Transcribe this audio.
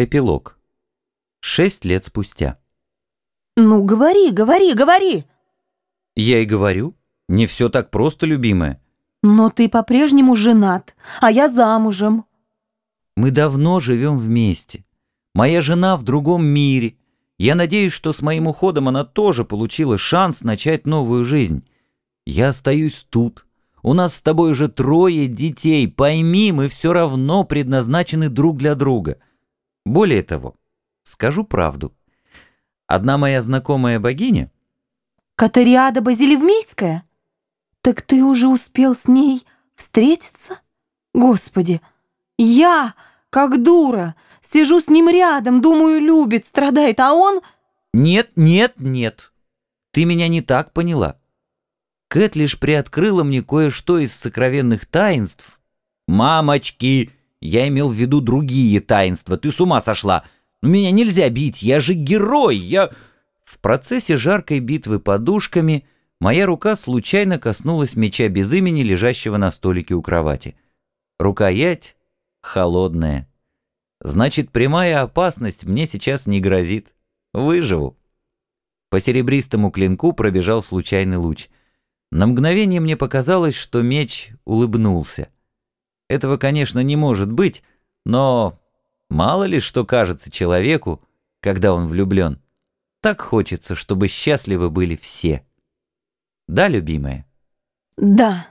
Эпилог. Шесть лет спустя. Ну, говори, говори, говори. Я и говорю, не все так просто, любимая. Но ты по-прежнему женат, а я замужем. Мы давно живем вместе. Моя жена в другом мире. Я надеюсь, что с моим уходом она тоже получила шанс начать новую жизнь. Я остаюсь тут. У нас с тобой уже трое детей. Пойми, мы все равно предназначены друг для друга. Более того, скажу правду. Одна моя знакомая богиня... Катариада Базилевмейская? Так ты уже успел с ней встретиться? Господи, я, как дура, сижу с ним рядом, думаю, любит, страдает, а он... Нет, нет, нет. Ты меня не так поняла. Кэт лишь приоткрыла мне кое-что из сокровенных таинств. Мамочки, я имел в виду другие таинства. Ты с ума сошла. Меня нельзя бить, я же герой, я... В процессе жаркой битвы подушками моя рука случайно коснулась меча без имени, лежащего на столике у кровати. Рукоять холодная. Значит, прямая опасность мне сейчас не грозит. Выживу. По серебристому клинку пробежал случайный луч. На мгновение мне показалось, что меч улыбнулся. Этого, конечно, не может быть, но мало ли что кажется человеку, когда он влюблен. Так хочется, чтобы счастливы были все. Да, любимая? Да.